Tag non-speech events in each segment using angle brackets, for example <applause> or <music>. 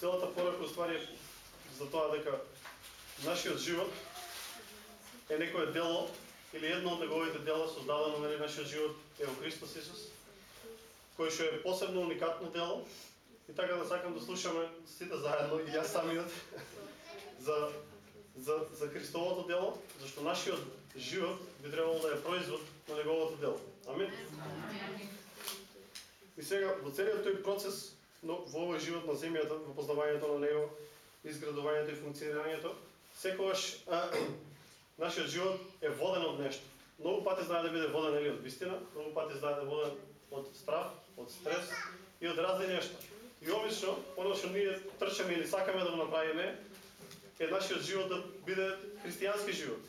целата порака уствари е за тоа дека нашиот живот е некое дело или едно од неговите дела создадено на нашиот живот е во Христос Исус, кој што е посебно уникатно дело и така да сакам да слушаме сите заедно и јас самиот <laughs> за за за Христовото дело, зашто нашиот живот би требало да е производ на неговото дело. Амин. И сега во целиот тој процес но во овој живот на земјата, во познавањето на него, изградувањето и функционирањето, секогаш <clears throat> нашиот живот е воден од нешто. Многу пати знае да биде воден или од вистина, многу пати знае да воден од страв, од стрес и од разни нешта. И обично, оно што ние трчаме или сакаме да го направиме, е нашиот живот да биде христијански живот.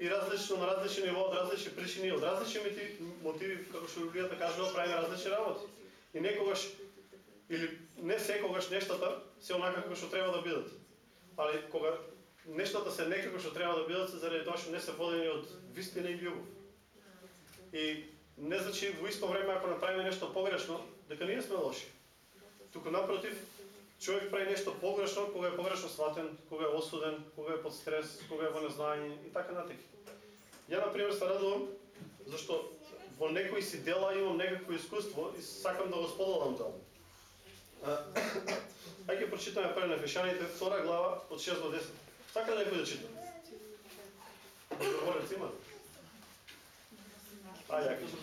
И различно на различни ниво, од различни причини, од различни мотиви, мотиви како што Библијата кажува, правиме различни работи. И некогаш или не секогаш нештата се онака како што треба да бидат. Али кога нештата се некако што треба да бидат, заради тоа што не се водени од вистина и љубов. И не значи во исто време ако направиме нешто погрешно, дека ние сме лоши. Туку напротив, човек прави нешто погрешно кога е погрешно сватен, кога е осуден, кога е под стрес, кога е во незнање и така натаму. Ја на пример се радувам зашто во некои си дела имам некакво искуство и сакам да го споделам тоа. Ајде прочитаме прво на Ефесјаните, втора глава од 6 до 10. Сака да некој да чита? Доброволец има? Ај, ја кажи.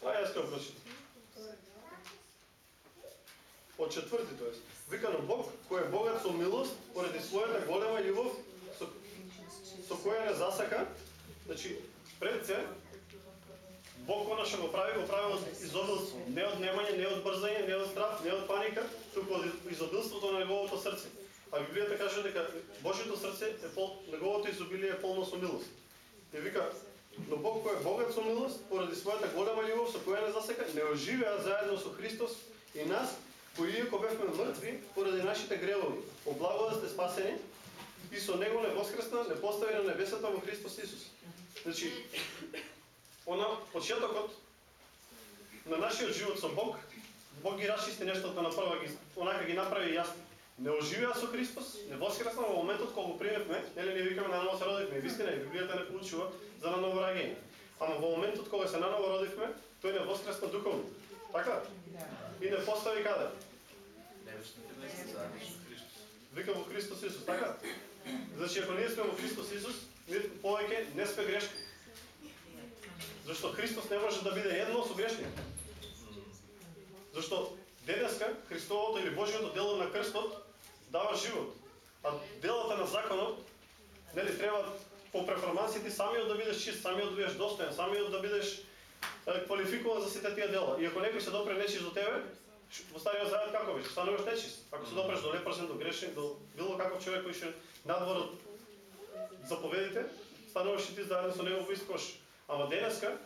Ај, јас ќе прочитам. Од четврти, тоест. Вика на Бог, кој е богат со милост, поради својата голема љубов, со, со која не засака, значи, пред се, Бог она што го прави, го прави од изобилство. Не од немање, не од брзање, не од страх, не од паника, туку од изобилството на неговото срце. А Библијата каже дека Божјото срце е пол, неговото изобилие е полно со милост. И вика, Но Бог кој е богат со милост, поради својата голема љубов со која не засека, не оживеа заедно со Христос и нас, кои иако бевме мртви поради нашите гревови, облагодат сте спасени и со него не воскресна, не постави на небесата во Христос Исус. Значи, она почетокот на нашиот живот со Бог, Бог ги расчисти нештото да на прва, ги, онака ги направи јасни не оживеа со Христос, не воскресна во моментот кога го примевме, нели не викаме наново се родивме, вистина и Библијата не поучува за наново раѓање. Ама во моментот кога се наново родивме, тој не воскресна духовно. Така? И не постави каде? Вика во Христос Исус, така? Значи ако ние сме во Христос Исус, ние повеќе не сме грешни. Зашто Христос не може да биде едно со грешни. Зашто денеска Христовото или Божјото дело на крстот дава живот. А делата на законот, нели треба по перформансите самиот да бидеш чист, самиот да бидеш достоен, самиот да бидеш квалификуван за сите тие дела. И ако некој се допре нечист до тебе, во Стариот Завет како беше? Стануваш нечист. Ако се допреш до лепросен, до грешен, до било каков човек кој ше надвор од заповедите, стануваш и ти заедно со него во искош. Ама денеска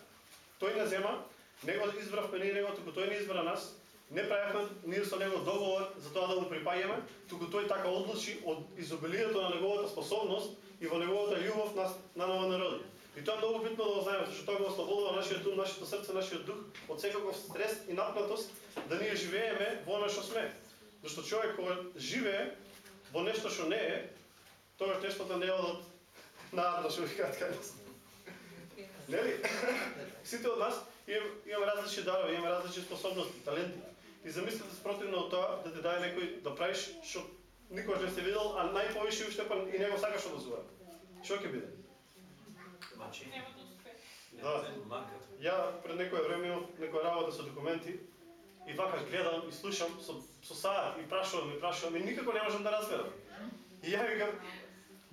тој не зема, него избравме ние него, туку тој не избра нас, не правевме ние со него договор за тоа да му припаѓаме, туку тој така одлучи од изобилието на неговата способност и во неговата љубов на, на нова народи. И тоа е многу битно да го знаеме, зашто тоа го ослободува нашиот ум, нашето срце, нашиот дух од секаков стрес и напнатост да ние живееме во она што сме. Зашто човек кога живее во нешто што не е, тоа нештото не е од наадно што викаат кај нас. Нели? <laughs> Сите од нас имаме различни дарови, имаме различни способности, таленти. И замислете спротивно од тоа да ти даде некој да правиш што никош не си видел, а најповише уште па и него сакаш да зува. Што ќе биде? Да. Ја пред некој време имав некоја работа со документи и вака гледам и слушам со, со саат и прашувам и прашувам и никако не можам да разберам. И ја викам,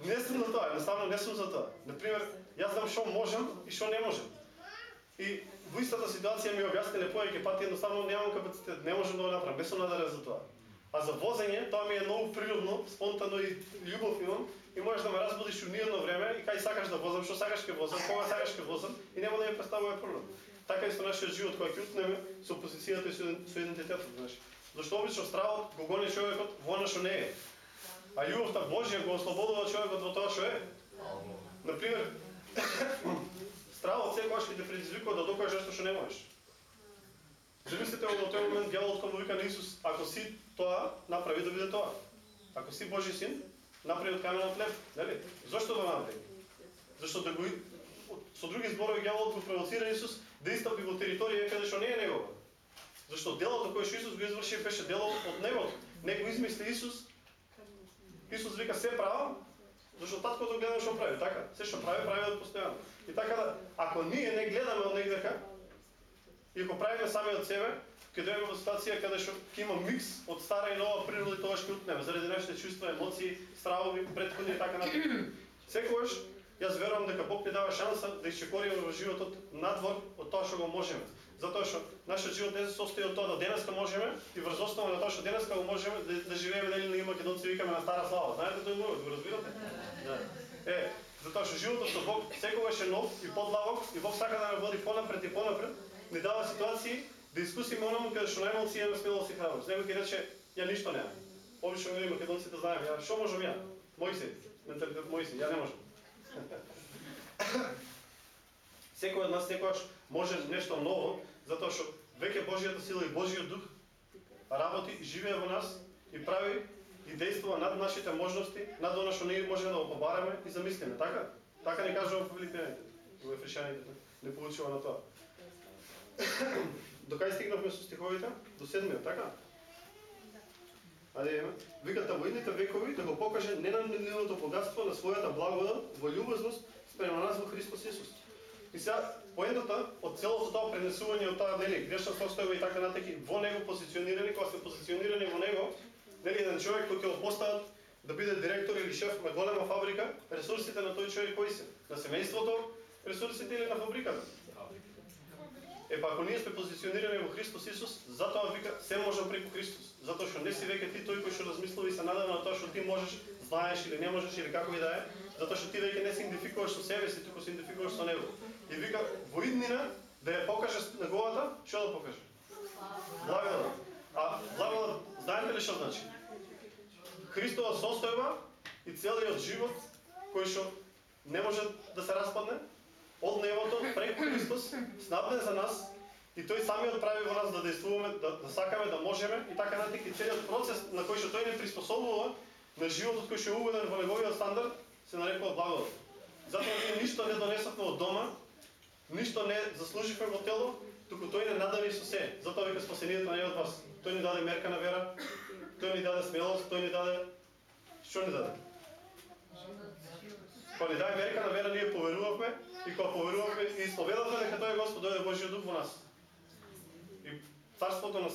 не сум за тоа, едноставно не сум за тоа. Например, јас знам што можам и што не можам. И во истата ситуација ми објасниле повеќе пати едноставно немам капацитет, не можам да го направам, не сум надарен за тоа. А за возење, тоа ми е многу природно, спонтано и љубов имам и можеш да ме разбудиш у ниедно време и кај сакаш да возам, што сакаш ќе возам, кога сакаш ќе возам и нема да ми представува проблем. Така и со нашиот живот кога ќе утнеме со позицијата и со идентитетот, знаеш. Зашто обично стравот го гони човекот во она што не е. А љубовта Божја го ослободува човекот во тоа што е. на пример, <laughs> стравот секогаш ќе те предизвикува да докажеш што не можеш. Замислите во тој момент дјаволот кога вика на Исус, ако си тоа, направи да биде тоа. Ако си Божји син, направи од каменот лев, нели? Зошто го направи? Зашто да го со други зборови дјаволот го провоцира Исус да истапи во територија каде што не е негово. Зашто делото кое што Исус го изврши беше дело од него. Не го измисли Исус. Исус вика се правам, зашто таткото гледа што прави, така? Се што прави, прави од постојано. И така да, ако ние не гледаме од негдека, и ако правиме сами од себе, ќе дојдеме во ситуација каде што ќе има микс од стара и нова природа и тоа што утнеме заради нашите чувства, емоции, стравови, претходни и така натаму. Секогаш јас верувам дека Бог ни дава шанса да исчекориме во животот надвор од тоа што го можеме. Затоа што нашиот живот не се состои од тоа да денеска можеме и врз основа на тоа што денеска го можеме да, да живееме дали на македонци викаме на стара слава. Знаете тој мовет, го разбирате? Да. Е, затоа што животот со Бог секогаш е нов и подлабок и Бог сака да ме води понапред и понапред ни дава ситуации да искусиме онаму каде што најмал си имаме смелост и храброст. Некој ќе рече, ја ништо немам. Обично ние македонците да знаеме, ја што можам ја? Мојси, менталитет Мојси, ја не можам. <coughs> Секој од нас секогаш може нешто ново, затоа што веќе Божјата сила и Божјиот дух работи и живее во нас и прави и действува над нашите можности, над она што ние можеме да го побараме и замислиме, така? Така не кажува во Филипијаните, во Ефришаните, не получува на тоа. До кај стигнавме со стиховите? До седмиот, така? Аде, вика во идните векови да го покаже ненамнеливото богатство на својата благодат во љубезност спрема нас во Христос Исус. И сега поентата од целото тоа пренесување од таа нели грешна состојба и така натеки во него позиционирани, кога се позиционирани во него, нели еден човек кој ќе го постават да биде директор или шеф на голема фабрика, ресурсите на тој човек кои се? На семејството, ресурсите или на фабриката? Е па ако ние сме позиционирани во Христос Исус, затоа вика се може преку Христос. Затоа што не си веќе ти тој кој што размислува и се надава на тоа што ти можеш, знаеш или не можеш или како и да е, затоа што ти веќе не се идентификуваш со себе си, туку се идентификуваш со него. И вика во иднина да ја покаже неговата, што да покаже? Благодат. А благодат, знаете ли што значи? Христова состојба и целиот живот кој што не може да се распадне, од небото преку Христос снабден за нас и тој самиот прави во нас да действуваме, да, да сакаме, да можеме и така натаму и целиот процес на кој што тој не приспособува на животот кој што е уведен во неговиот стандард се нарекува благодат. Затоа ние ништо не донесовме од дома, ништо не заслуживме во тело, туку тој не надави со се. Затоа вика спасението не е од вас. Тој ни даде мерка на вера, тој ни даде смелост, тој ни даде што ни даде? Кога ни даде мерка на вера, ние поверувавме и кога поверувавме и исповедавме дека тој е Господ, дојде Божјиот дух во нас. И царството на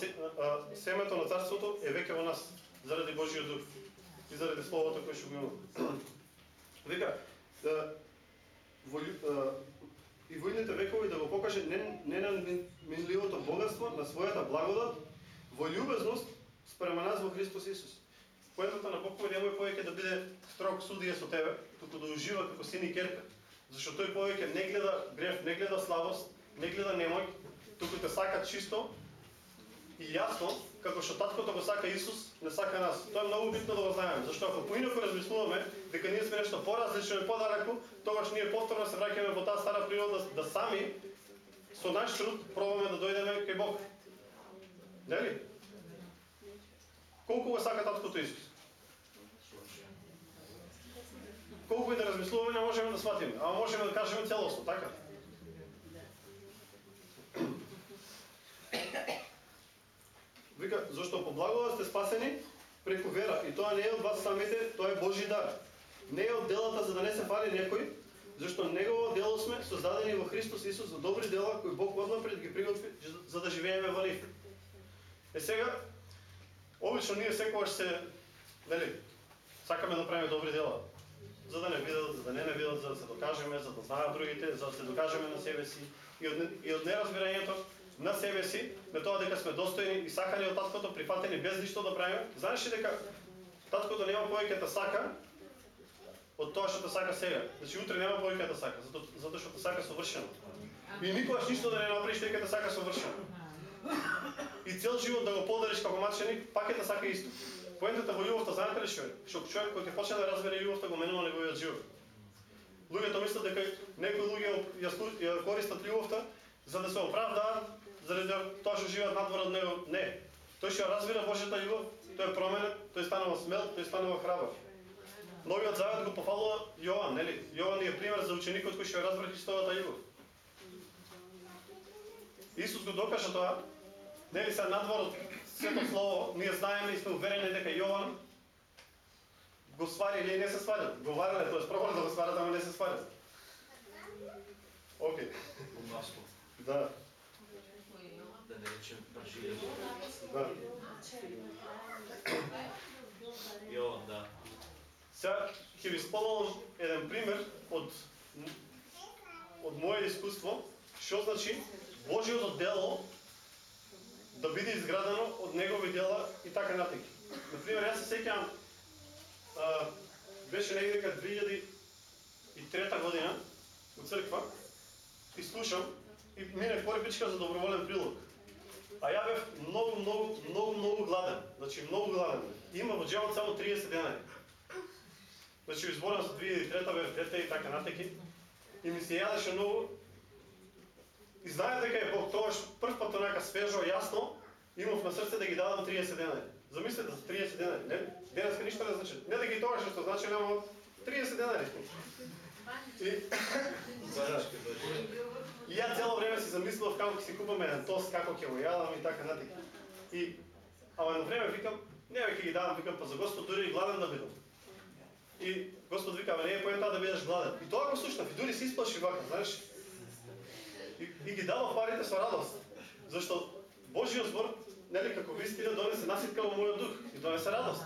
семето на царството е веќе во нас заради Божјиот дух и заради словото кое што го имам. Вика, да, во, и во идните векови да го покаже не, не на минливото богатство на својата благодат во љубезност спрема нас во Христос Исус. Поентата на Бог немој повеќе да биде строг судија со тебе, туку да ужива како син и керка. Зашто тој повеќе не гледа греф, не гледа слабост, не гледа немој, туку те сака чисто и јасно, како што таткото го сака Исус, не сака нас. Тоа е многу битно да го знаеме, зашто ако поинаку размислуваме дека ние сме нешто поразлично и подалеку, тогаш ние повторно се враќаме во таа стара природа да сами со наш труд пробаме да дојдеме кај Бог. Нели? Колку го сака таткото Исус? Колку и да размислуваме, не можеме да сватиме, ама можеме да кажеме целосно, така? Вика, зашто по благодат сте спасени преку вера. И тоа не е од вас самите, тоа е Божи дар. Не е од делата за да не се фали некој, зашто негово дело сме создадени во Христос Исус за добри дела кои Бог однапред ги приготви за да живееме во нив. Е сега, обично ние секогаш се, нели, сакаме да правиме добри дела. За да не видат, за да не не видат, за да се докажеме, за да знаат другите, за да се докажеме на себе си. И од, и од неразбирањето на себе си, на тоа дека сме достојни и сакани од таткото, прифатени без ништо да правиме. Знаеш ли дека таткото нема повеќе да сака од тоа што те сака сега. Значи утре нема повеќе да сака, затоа затоа што те сака совршено. И никогаш ништо да не направиш дека те сака совршено и цел живот да го подариш како маченик, пак е да сака исто. Поентата во љубовта знаете ли што е? Што човек кој ќе почне да разбере љубовта го менува неговиот живот. Луѓето мислат дека некои луѓе ја користат љубовта за да се оправдаат заради тоа што живеат надвор од него. Не. Тој што разбира Божјата љубов, тој е променет, тој станува смел, тој станува храбар. Новиот завет го пофалува Јован, нели? Јован е пример за ученикот кој што ја разбра Христовата љубов. Исус го докажа тоа. Нели се надвор од сето слово, ние знаеме и сме уверени дека Јован го свари или не се сварил. Го варале, тоа пробале да го сварат, ама не се сварил. Океј. Богатство. Да, Да речем преживје. да. Јован, да. Сега ќе ви споделам еден пример од од мое искуство, што значи Божјото дело да биде изградено од негови дела и така натек. На пример, јас се сеќавам беше негде дека 2003 година у црква и слушам и мине порепичка за доброволен прилог. А ја бев многу, многу, многу, многу гладен. Значи, многу гладен. Има во джебот само 30 денари. Значи, изборам за 2003 бев дете и така натеки. И ми се јадеше многу. И знаете дека е Бог тогаш прв пат онака свежо, јасно, имав на срце да ги дадам 30 денари. Замислете за 30 денари. Не, денеска ништо не значи. Не да ги тогаш што значи, нема 30 денари. И. <laughs> и ја цело време си замислував како ќе си купам еден тост, како ќе го јадам и така натеки. И ама едно време викам, не ќе ги давам, викам па за Господ дури и гладен да бидам. И Господ вика, не е поента да бидеш гладен. И тоа го слушнав, и дури се исплаши вака, знаеш. И, и ги дадов парите со радост. Зашто Божиот збор, нели како вистина да донесе наситка во мојот дух и донесе радост.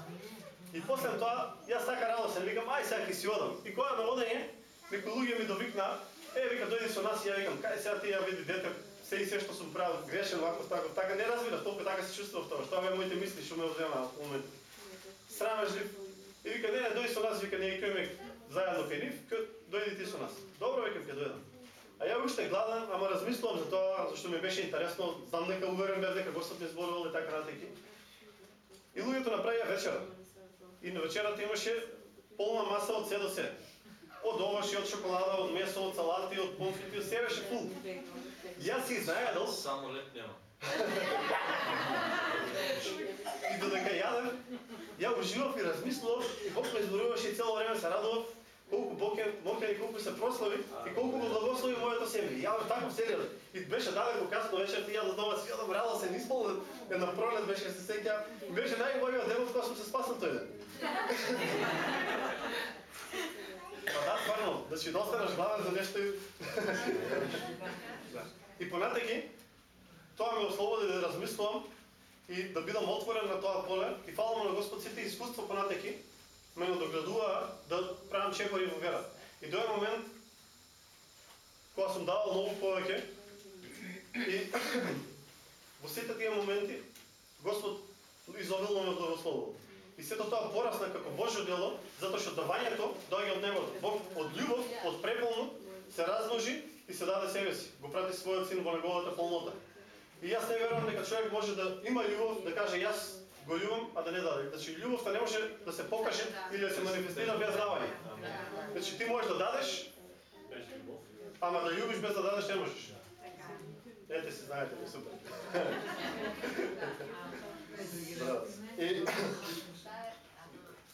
И после тоа, јас така радосен, викам, ај сега ќе си одам. И кога на да одење, некои луѓе ми довикнаа, е, вика, дојди со нас, и ја викам, кај сега ти ја види дете, се и се што сум правил грешен, вако, така, така не разбирав, толку така се чувствував тоа, што бе моите мисли што ме озема во момент. Срамежлив. И вика, не, не, дојди со нас, вика, ние ќе заедно кај нив, дојди ти со нас. Добро, викам, ќе дојдам. А ја уште гладен, ама размислувам за тоа, зашто ми беше интересно, знам дека уверен бев дека Господ ми зборувал и така натеки. И луѓето направија вечера. И на вечерата имаше полна маса од се до се. Од овошји, од шоколада, од месо, од салати, од помфрити, се беше фул. Јас си знаедал Само лет нема. и додека јадев, ја уживав и размислував и Бог ме изборуваше и цело време се радував колку Бог е моќен и колку се прослави и колку го благослови моето семе. И Ја бев тако вселен. И беше далеко касно вечер ти ја до дома си јадам радосен, исполнен. Една пролет беше се сеќа. Беше најубавиот ден од кога сум се спасал тој ден. Па да, стварно, да си достанеш главен за нешто и... Да. И понатеки, тоа ме ослободи да размислувам и да бидам отворен на тоа поле и фала на Господ сите искуства понатеки ме надоградуваа да правам чекори во вера. И дој момент кога сум давал многу повеќе и во сите тие моменти Господ изобилно ме благословил. И сето тоа порасна како Божјо дело, затоа што давањето доаѓа од небото. Бог од љубов, од преполно се размножи и се даде себе си. Го прати својот син во неговата полнота. И јас не верувам дека човек може да има љубов, да каже јас го љубам, а да не даде. Значи љубовта не може да се покаже или да се манифестира без давање. Значи ти можеш да дадеш, ама да љубиш без да дадеш не можеш. Ете се знаете, супер. <laughs> И,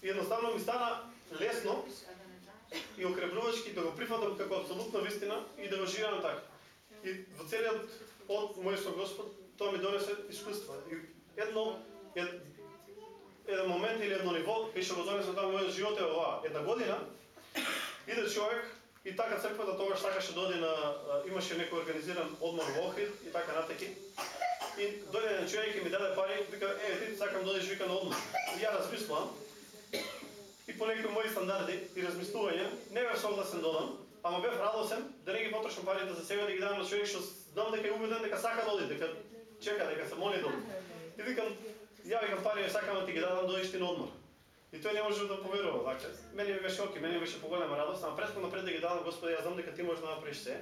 и едноставно ми стана лесно и окрепнувачки да го прифатам како апсолутна вистина и да го живеам така. И во целиот од мој со Господ тоа ми донесе искуство. И едно ед, еден момент или едно ниво беше што го донесе тоа мојот живот е ова. Една година иде човек и така црквата тогаш сакаше да оди на имаше некој организиран одмор во Охрид и така натеки. И дојде еден човек и ми даде пари, вика, е, ти сакам да одиш вика на одмор. И ја размислувам и по некои мои стандарди и размислувања, не бев согласен да додам, ама бев радосен да не ги потрошам парите за себе, да ги дадам на човек што знам дека е убеден дека сака да оди, дека чека, дека се моли да оди. И викам, ја викам пари, сакам да ти ги дадам, до на одмор. И тој не може да поверува, вака. Мене ми беше оки, мене ми беше поголема радост, ама пред напред да ги дадам, Господи, јас знам дека ти можеш да направиш се,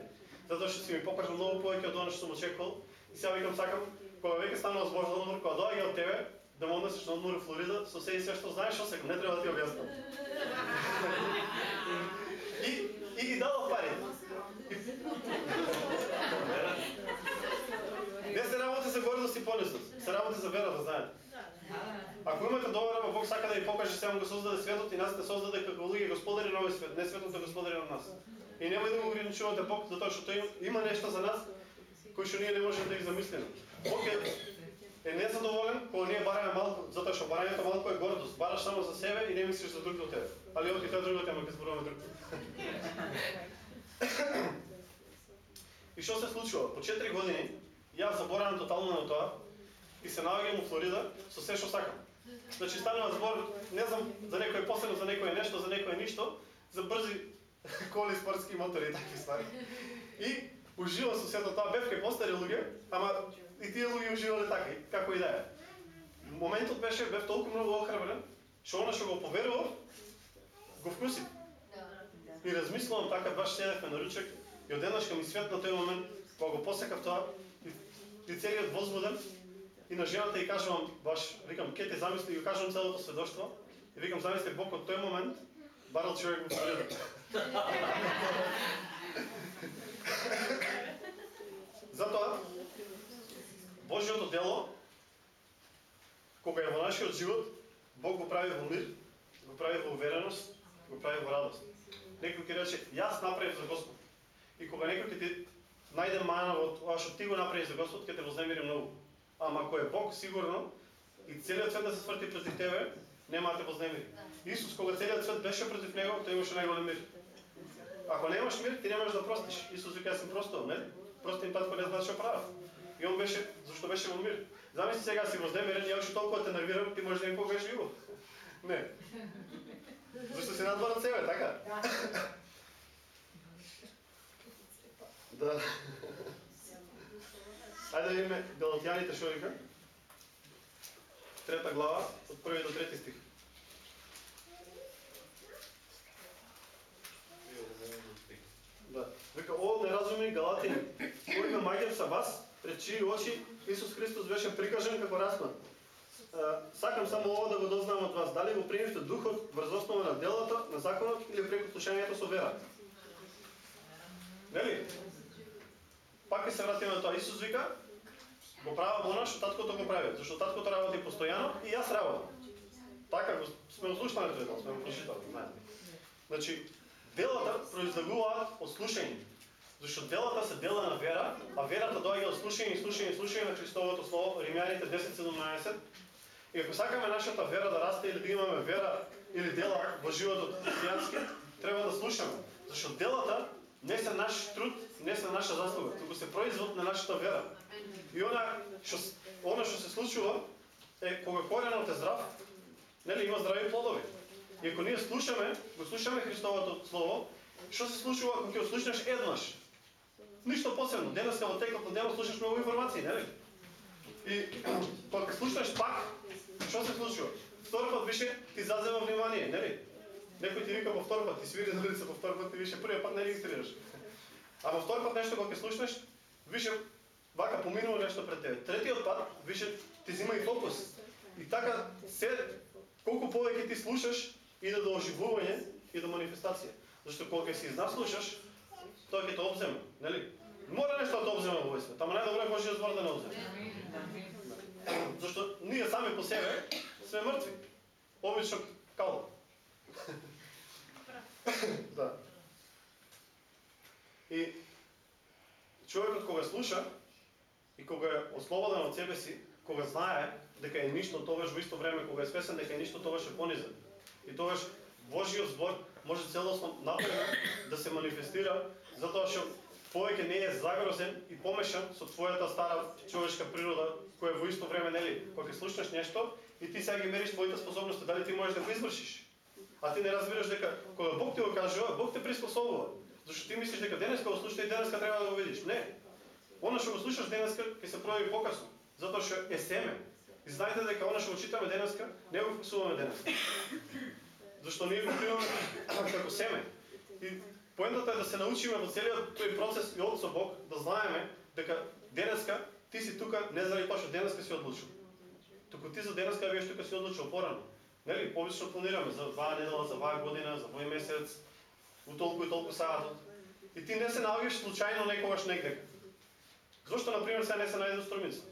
затоа што си ми покажал многу повеќе од она што сум очекувал. И сега викам, сакам, кога веќе станува збор за одмор, кога доаѓа од тебе, да му однесеш на Нур Флорида, со се и се што знаеш о секој, не треба да ти објаснам. и, и ги дава пари. не се работи за гордост и понесност, се работи за вера, да знаете. Ако имате довера, Бог сака да ви покаже се го создаде светот и нас те создаде како луѓе господари на овој свет, не светот да господари на нас. И немој да го ограничувате Бог, затоа што тој има нешто за нас, кој што ние не можеме да ги замислиме. Бог е, е незадоволен кога ние затоа што барањето малку е гордост. Бараш само за себе и не мислиш за другите од тебе. Али оке, тоа друга тема ќе зборуваме друг. И што се случува? По 4 години јас заборавам тотално на тоа и се наоѓам во Флорида со се што сакам. Значи станува збор, не знам, за некој посебно, за некој нешто, за некој ништо, за брзи <laughs> коли, спортски мотори и такви ствари. И ужива со сето тоа, бев кај постари луѓе, ама и тие луѓе уживале така, како и да е. Моментот беше, бев толку многу охрабрен, што она што го поверував, го вкусив. И размислувам така, баш седевме на ручек и одеднаш ми светна тој момент, кога го посекав тоа, и, и целиот возбуден, и на жената и кажувам, баш, викам, ке те замисли, и го кажувам целото сведоштво, и викам, замисли Бог од тој момент, барал човек во природа. <laughs> Затоа, Божиото дело, кога е во нашиот живот, Бог го прави во мир, го прави во увереност, го прави во радост. Некој ќе рече, јас направив за Господ. И кога некој ќе ти најде мана во тоа што ти го направи за Господ, ќе те вознемири многу. Ама ако е Бог, сигурно, и целиот свет да се сврти против тебе, нема да те вознемири. Исус, кога целиот свет беше против него, тој имаше најголем мир. Ако немаш мир, ти немаш да простиш. Исус вика, јас сум простил, нели? Простим пат кој не знаеш што прават. И он беше, зашто беше во мир. Замисли сега си вознемирен, ја уште толку те нервирам, ти можеш да им покажеш љубов. Не. Зашто си надвор од себе, така? Да. Ајде да видиме Галатјаните што вика. Трета глава, од први до трети стих. Да. Вика, о, неразумни галатини, кој ме маѓам са вас, пред чии очи Исус Христос беше прикажен како распнат. Сакам само ова да го дознам од вас, дали го примивте духот врз основа на делата, на законот или преку слушањето со вера. Нели? Пак ќе се вратиме на тоа. Исус вика, го правам она што таткото го прави, зашто таткото работи постојано и јас работам. Така го сме ослушнали тоа. сме го прочитали, знаете. Значи, делата произлегуваат од слушање. Зашто делата се дела на вера, а верата доаѓа од слушање и слушање и слушање на Христовото слово, Римјаните 10:17. И ако сакаме нашата вера да расте или да имаме вера или дела во животот христијански, треба да слушаме. Зашто делата не се наш труд, не се наша заслуга, туку се производ на нашата вера. И она што она што се случува е кога коренот е здрав, нели има здрави плодови. И ако ние слушаме, го слушаме Христовото слово, што се случува ако ќе го слушнеш еднаш? Ништо посебно. Денеска во текот на денот слушаш многу информации, нели? И <clears throat> па кога слушаш слушнеш пак, што се случува? Втор пат више ти зазема внимание, нели? Некој ти вика во втор пат, ти свири на лице во втор пат, ти више првиот пат не регистрираш. А во втор пат нешто кога ќе слушнеш, више вака поминува нешто пред тебе. Третиот пат, више ти зема и фокус. И така се колку повеќе ти слушаш иде да до оживување и до манифестација. Зашто кога ќе си изнаслушаш, тоа ќе те обземе, нели? Мора нешто да те обземе во овој свет, ама најдобро е Божјиот да збор да не обземе. Зашто ние сами по себе сме мртви. Обично кало. <laughs> да. И човекот кога слуша и кога е ослободен од себе си, кога знае дека е ништо, тогаш во исто време кога е свесен дека е ништо, тогаш е понизен. И тогаш Божиот збор може целосно напред да се манифестира затоа што повеќе не е загрозен и помешан со твојата стара човечка природа, која во исто време нели, кога ќе слушнеш нешто и ти сега ги мериш твоите способности, дали ти можеш да го извршиш. А ти не разбираш дека кога Бог ти го кажува, Бог те приспособува. Зашто ти мислиш дека денеска го слушаш и денеска треба да го видиш. Не. Она што го слушаш денеска ќе се прояви покасно, затоа што е семе. И знаете дека она што го читаме денеска, не го фиксуваме денеска. Зашто ние го примаме како семе. И поентата е да се научиме во целиот тој процес и од со Бог, да знаеме дека денеска ти си тука не заради тоа што денеска си одлучил. Туку ти за денеска веќе тука си одлучил порано. Нели, повично планираме за два недела, за два година, за вој месец, у толку и толку саатот. И ти не се наоѓаш случајно некогаш негде. Зошто, на пример, сега не се најде струмица?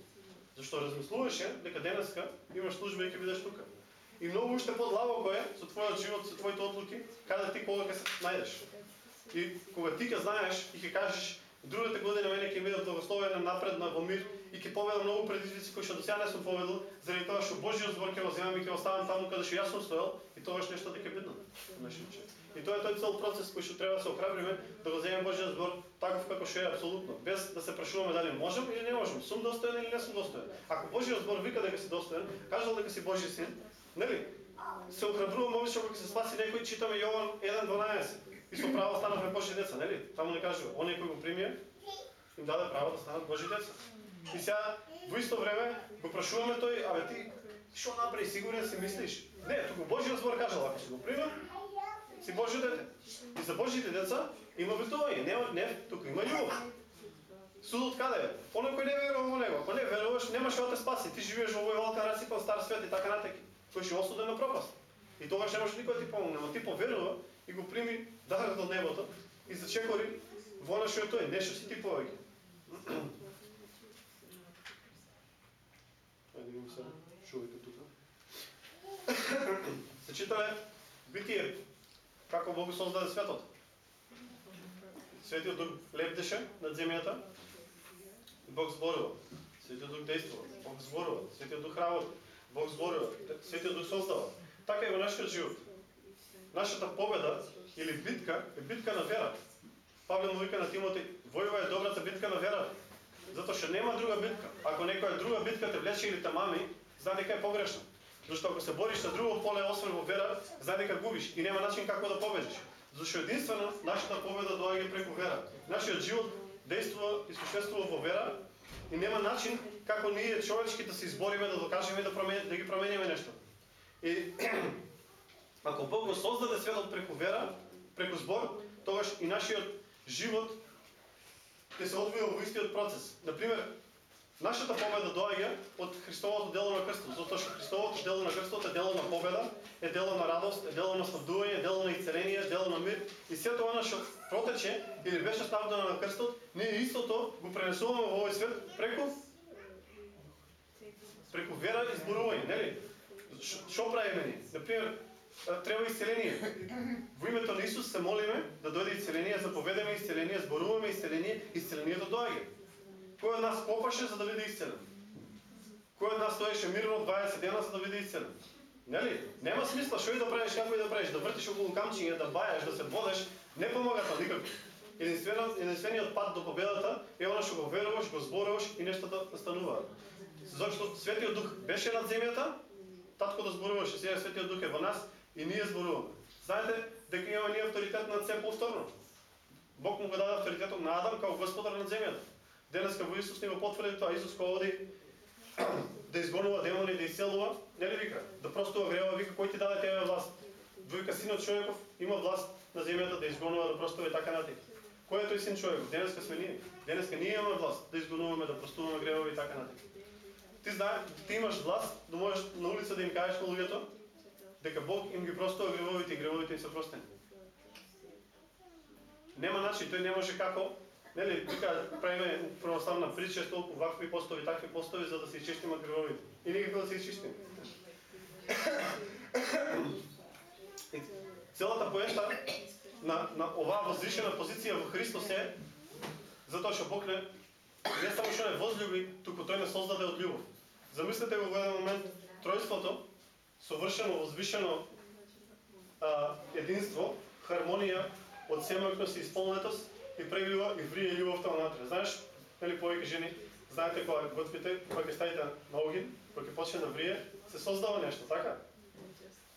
Зашто размислуваше дека денеска имаш служба и ќе бидеш тука. И многу уште подлабоко е со твојот живот, со твоите одлуки, каде ти кога ќе се најдеш. И кога ти ќе знаеш и ќе кажеш другата година мене ќе бидат благословена напредна во мир и ќе победам многу предизвици кои што досега не сум победил, заради тоа што Божјиот збор ќе го земам и ќе оставам таму каде што јас сум стоел и тогаш нешто така ќе бидам. И тоа е тој цел процес кој што треба да се охрабриме да го земеме Божјиот збор таков како што е апсолутно, без да се прашуваме дали можам или не можам, сум достоен или не сум достоен. Ако Божјиот збор вика дека си достоен, кажал дека си Божји син, нели? Се охрабрувам овој што ќе се спаси некој, читаме Јован 1:12. И со право станавме Божи деца, нели? Таму не кажува, оние кои го примија, им даде право да станат Божи деца. И сега во исто време го прашуваме тој, абе ти што направи сигурен си мислиш? Не, туку Божиот збор кажал, ако си го примам, си Божи дете. И за Божите деца има битување, нема не, туку има љубов. Судот каде е? Оној кој не верува во него. Ако не веруваш, немаш да те спаси. Ти живееш во овој валкан расипан стар свет и така натеки. Кој ќе осуден на пропаст. И тогаш немаш никој да ти помогне, но ти поверува и го прими дарот од небото и се чекори во е тој, нешто си ти повеќе. <clears throat> Ајде видим се, шувате тука. <clears throat> Се читаме Битие, како Бог го создаде светот. Светиот Дух лепдеше над земјата, Бог зборува. Светиот Дух действува, Бог зборува. Светиот Дух работи, Бог зборува. Светиот Дух создава. Така е во нашиот живот. Нашата победа или битка е битка на вера. Павле му вика на Тимоти, војва е добрата битка на вера. Затоа што нема друга битка. Ако некоја друга битка те влече или те мами, знај дека е погрешна. Зашто ако се бориш на друго поле освен во вера, знај дека губиш и нема начин како да победиш. Зашто единствено нашата победа доаѓа преку вера. Нашиот живот действува и сушествува во вера и нема начин како ние човечки да се избориме да докажеме да, промен... да ги промениме нешто. И <clears throat> Па ако Бог го создаде светот преку вера, преку збор, тогаш и нашиот живот ќе се одвива во истиот процес. Например, нашата победа доаѓа од Христовото дело на крстот, затоа што Христовото дело на крстот е дело на победа, е дело на радост, е дело на снабдување, е дело на исцеление, е дело на мир и сето она што протече или беше ставено на крстот, ние истото го пренесуваме во овој свет преку преку вера и зборување, нели? Што правиме ние? Например, треба исцеление. Во името на Исус се молиме да дојде исцеление, заповедаме исцеление, зборуваме исцеление, исцелението доаѓа. Кој од нас попаше за да биде исцелен? Кој од нас стоеше мирно 20 дена за да биде исцелен? Нели? Нема смисла што и да правиш, како и да правиш, да вртиш околу камчиња, да бајаш, да се бодеш, не помага тоа никако. Единствениот, единствениот пат до победата е она што го веруваш, го зборуваш и нештата да стануваат. Зошто Светиот Дух беше над земјата, татко да зборуваше, сега Светиот Дух е во нас и ние зборуваме. Знаете дека имаме ние авторитет над се повторно. Бог му го даде авторитетот на Адам како господар на земјата. Денеска во Исус ни го потврди тоа, Исус кога оди <clears throat> да изгонува демони, да исцелува, нели вика, да простува грева, вика кој ти даде тебе власт? Двојка синот човеков има власт на земјата да изгонува, да простува и така натаму. Кој е тој син човеков? Денеска сме ние. Денеска ние имаме власт да изгонуваме, да простуваме гревови и така натаму. Ти знаеш, ти имаш власт да можеш на улица да им кажеш на луѓето дека Бог им ги простува гревовите и гревовите им се простени. Нема начин, тој не може како Нели, тука правиме православна прича, толку вакви постови, такви постови, за да се изчистиме гревовите. И никако да се изчистиме. Целата поента на, на оваа возвишена позиција во Христос е затоа што Бог не, не само што не возлюби, туку тој не создаде од љубов. Замислете го во еден момент тројството, совршено, возвишено а, единство, хармонија, од семојкност и исполнетост, и прелива и врие љубовта внатре. Знаеш, нели повеќе жени, знаете кога готвите, кога ќе ставите на огин, кога ќе почне да врие, се создава нешто, така?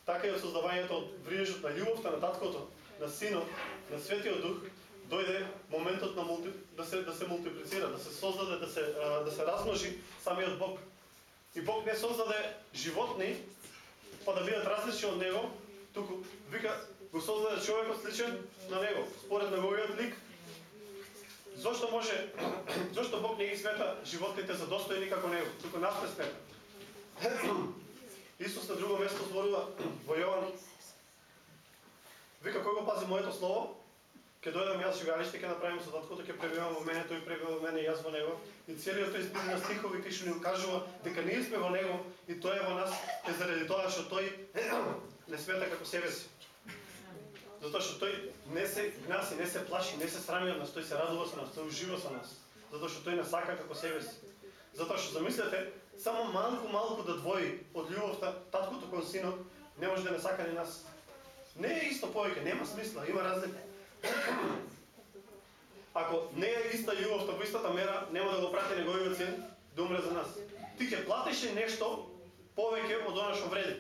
Така е создавањето од вриежот на љубовта на таткото, на синот, на светиот дух, дојде моментот на мулти... да се да се мултиплицира, да се создаде, да се да се размножи самиот Бог. И Бог не создаде животни па да бидат различни од него, туку вика го создаде човекот сличен на него, според неговиот лик. Зошто може, <clears throat> зошто Бог не ги смета животните за достојни како него, туку нас не смета. <clears throat> Исус на друго место зборува во Јован. Вика кој го пази моето слово, Ке дојдам јас шугалиште, ке направим со таткото, ке пребивам во мене, тој пребива во мене, јас во него. И целиот тој збор на стихови кој што ни укажува дека ние сме во него и тој е во нас, е заради тоа што тој <clears throat> не смета како себе си. Затоа што тој не се гнаси, не се плаши, не се срами од нас, тој се радува со нас, тој ужива со нас. Затоа што тој не сака како себе си. Затоа што замислете, само малку малку да двои од љубовта таткото кон синот, не може да не сака ни нас. Не е исто повеќе, нема смисла, има разлика. Ако не е иста љубовта во истата мера, нема да го прати неговиот син да умре за нас. Ти ќе платиш ли нешто повеќе од она што вреди.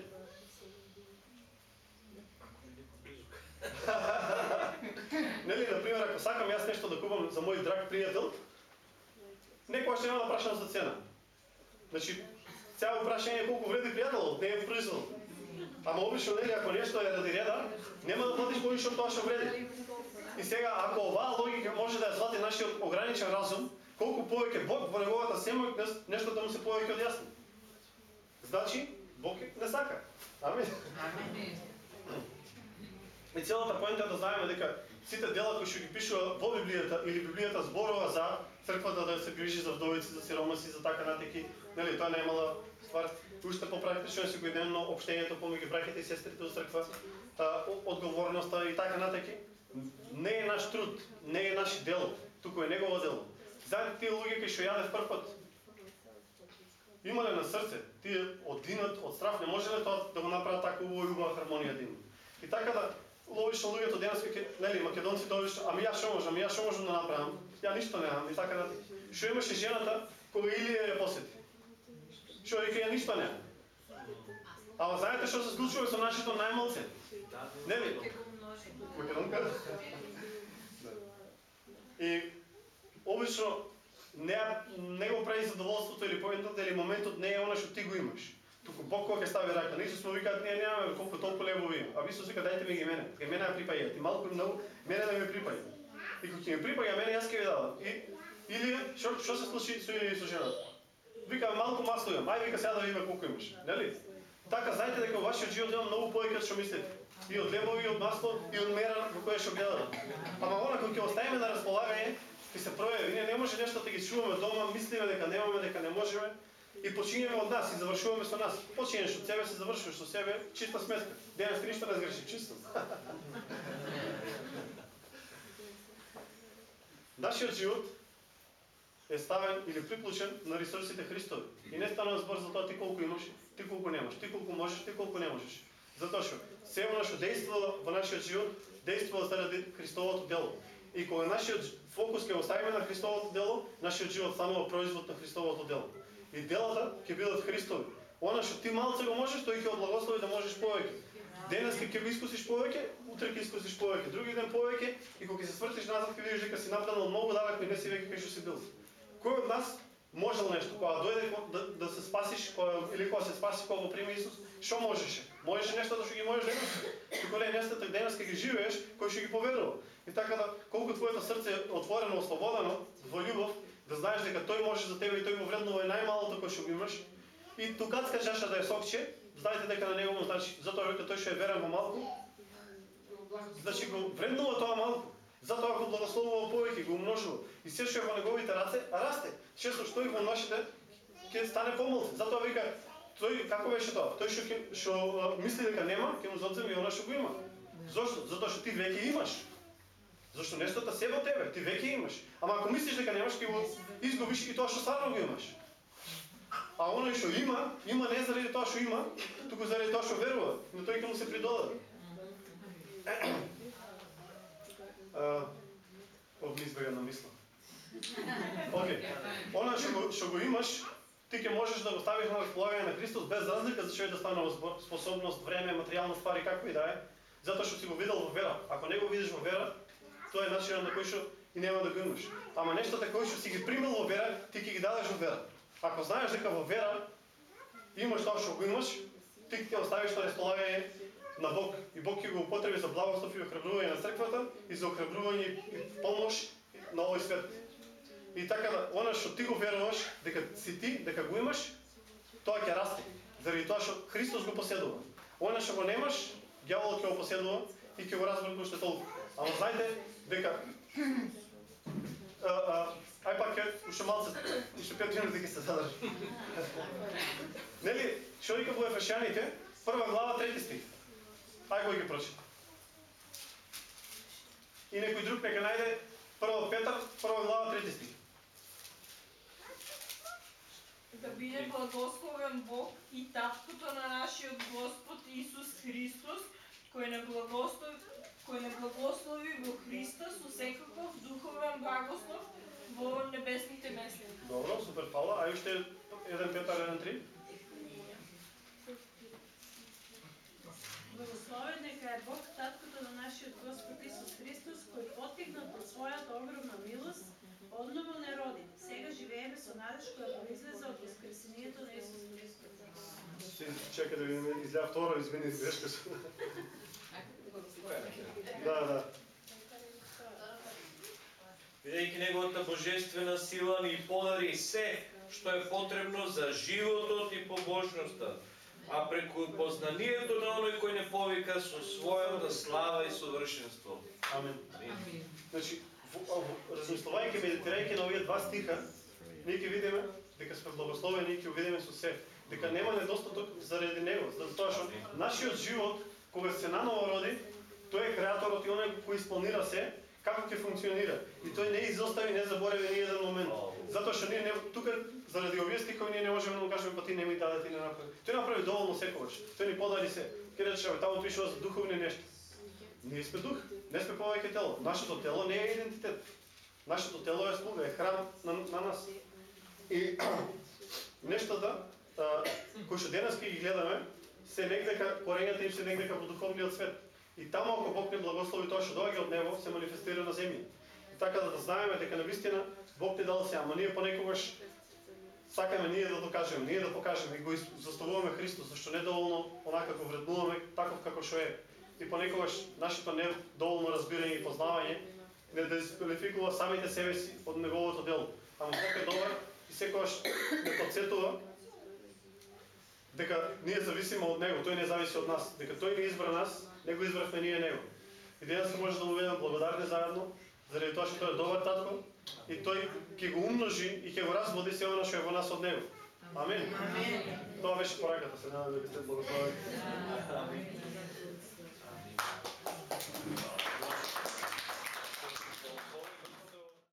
<laughs> Нели, на пример, ако сакам јас нешто да купам за мој драг пријател, некој ќе нема да прашам за цена. Значи, цяло прашање е колку вреди пријателот, не е производ. Ама обично нели ако нешто е ради реда, нема да платиш повеќе од тоа што вреди. И сега ако оваа логика може да ја свати нашиот ограничен разум, колку повеќе Бог во неговата семојност нешто да му се повеќе одјасни. Значи, Бог не сака. Амин. И целата поента да знаеме дека сите дела кои што ги пишува во Библијата или Библијата зборува за црквата да се грижи за вдовици, за сиромаси, за така натеки, нели тоа не е мала ствар. Уште попрактично е секојдневно општењето помеѓу браќите и сестрите во црква, одговорноста и така натеки. Не е наш труд, не е наш дел, туку е негово дело. Знаете тие луѓе кои што јаде првпат, имале на срце, тие од динот, од страв не можеле тоа да го направат така убаво и убава хармонија дин. И така да ловиш луѓето денес нели македонци довиш, ами јас што можам, јас што можам да направам? Ја ништо немам и така да. Што имаше жената кога Илија ја посети? Што река ја ништо немам. Ама знаете што се случува со нашето најмалце? Нели? Македонка? И обично не, не го прави задоволството или поентата или моментот не е она што ти го имаш. Туку Бог кога ќе стави рака, на Исус му викаат ние немаме колку толку лебови има. А Исус вика дайте ми ги мене, кај мене ја припаја. Ти малку многу мене да ми припаѓа. И кога ќе ми припаѓа мене јас ќе ви дадам. И или што што се случи со или со жената? Вика малку масло имам. Ај вика сега да видиме колку имаш. Нели? Така знаете дека во вашиот живот има многу повеќе што мислите. И од лебови, и од масло, и од мера во која што гледаме. Ама она кој ќе оставиме на располагање, ќе се пројави. Ние не може нешто да ги чуваме дома, мислиме дека немаме, дека не можеме и почињаме од нас и завршуваме со нас. Почињеш од себе, се завршуваш со себе, чиста сметка. Денес ти ништо не сгреши, чисто. <laughs> Нашиот живот е ставен или приклучен на ресурсите Христови. И не станува збор за тоа ти колку имаш, ти колку немаш, ти колку можеш, ти колку не можеш. Затоа што се во нашето действува во нашиот живот, действува заради Христовото дело. И кога нашиот фокус ќе оставиме на Христовото дело, нашиот живот станува производ на Христовото дело. И делата ќе бидат Христови. Она што ти малце го можеш, тој ќе благослови, да можеш повеќе. Денес ќе го искусиш повеќе, утре ќе искусиш повеќе, други ден повеќе и кога ќе се свртиш назад ќе видиш дека си направил многу далеку и не си веќе кај што си бил. Кој од нас можел нешто, кога дојде да, да се спасиш, кога, или кога се спаси, кога го прими Исус, што можеше? Можеше нешто да што ги можеш да денес? Туку не нешто денес ќе ги живееш, кој што ги поверува. И така да колку твоето срце е отворено, ослободено во љубов, да знаеш дека тој може за тебе и тој го вреднува и најмалото кој што го имаш. И тугацка чаша да е сокче, знаете дека на него му значи, затоа дека тој што е верен во малку, значи го вреднува тоа малку. Затоа го благословува повеќе, го умножува. И се што е во неговите раце, расте. Често што и во нашите ќе стане помалку. Затоа вика тој како беше тоа? Тој што што мисли дека нема, ќе му зодземе и она што го има. Зошто? Затоа што ти веќе имаш. Зашто нештата се во тебе, ти веќе имаш. Ама ако мислиш дека немаш, ќе го изгубиш и тоа што стварно го имаш. А оној што има, има не заради тоа што има, туку заради тоа што верува, но тој ќе му се придодаде. Ми избега на мисла. Океј. Она што го, што го имаш, ти ќе можеш да го ставиш на располагање на Христос без разлика за што е да станува збор, способност, време, материјални ствари, како и да е, затоа што си го видел во вера. Ако не го видиш во вера, тоа е начинот на кој што и нема да го имаш. Ама нештата кои што си ги примил во вера, ти ќе ги дадеш во вера. Ако знаеш дека во вера имаш тоа што го имаш, ти ќе оставиш на располагање на Бог и Бог ќе го употреби за благослов и охрабрување на црквата и за охрабрување и помош на овој свет. И така да, она што ти го веруваш дека си ти, дека го имаш, тоа ќе расте. Заради тоа што Христос го поседува. Она што го немаш, ѓаволот ќе го поседува и ќе го разбрка уште толку. Ама знаете, дека а, а, ај пак уште малце, уште пет минути да ќе се задржи. Нели, што вика во Ефесијаните, прва глава, трети стих. Ај кој ги прочита. И некој друг нека најде прво Петар, прва глава, трети стих. Да биде благословен Бог и таткото на нашиот Господ Исус Христос, кој не благослови, кој не благослови во Христа со секаков духовен благослов во небесните места. Добро, супер, фала. Ај уште 1 Петар 1.3. Благословен нека е Бог, таткото на нашиот Господ Исус Христос, кој потигнат од својата огромна милост, одново не роди. Сега живееме со надеж која произлезе од воскресението на Исус Христос. Чекай да второ, извини, грешка се. Да, да. Бидејќи неговата божествена сила ни подари се што е потребно за животот и побожноста, а преку познанието на оној кој не повика со својата слава и совршенство. Амин. Амин. Значи, размислувајќи, медитирајќи на овие два стиха, ние ќе видиме дека сме благословени и ќе видиме со се, дека нема недостаток заради него, затоа што нашиот живот кога се наново роди, тој е креаторот и оној кој исполнира се, како ќе функционира. И тој не изостави, не заборави ни еден момент. Затоа што ние не, тука заради овие стихови ние не можеме да му кажеме па ти не ми даде ти не направи. Тој направи доволно секогаш. Тој ни подари се. Ке речеме таму пишува за духовни нешта. Ние сме дух, не сме повеќе тело. Нашето тело не е идентитет. Нашето тело е слуга, е храм на, на нас. И <clears throat> нештата кои што денес ги гледаме, се негдека, корењата им се негдека во духовниот свет. И таму ако Бог не благослови тоа што доаѓа од него, се манифестира на земја. И така да знаеме дека на вистина Бог не дал се, ама ние понекогаш сакаме ние да докажеме, ние да покажеме и го заставуваме Христос, зашто не доволно онака го вреднуваме таков како што е. И понекогаш нашето недоволно разбирање и познавање не дисквалификува самите себе си од неговото дело. Ама Бог е добар и секогаш не подсетува дека ние зависиме од него, тој не зависи од нас, дека тој не избра нас, не го избравме ние него. И денес се може да му бидеме благодарни заедно, заради тоа што тој е добар татко и тој ќе го умножи и ќе го разводи се оно што е во нас од него. Амин. Тоа беше пораката, се надам дека сте благословени.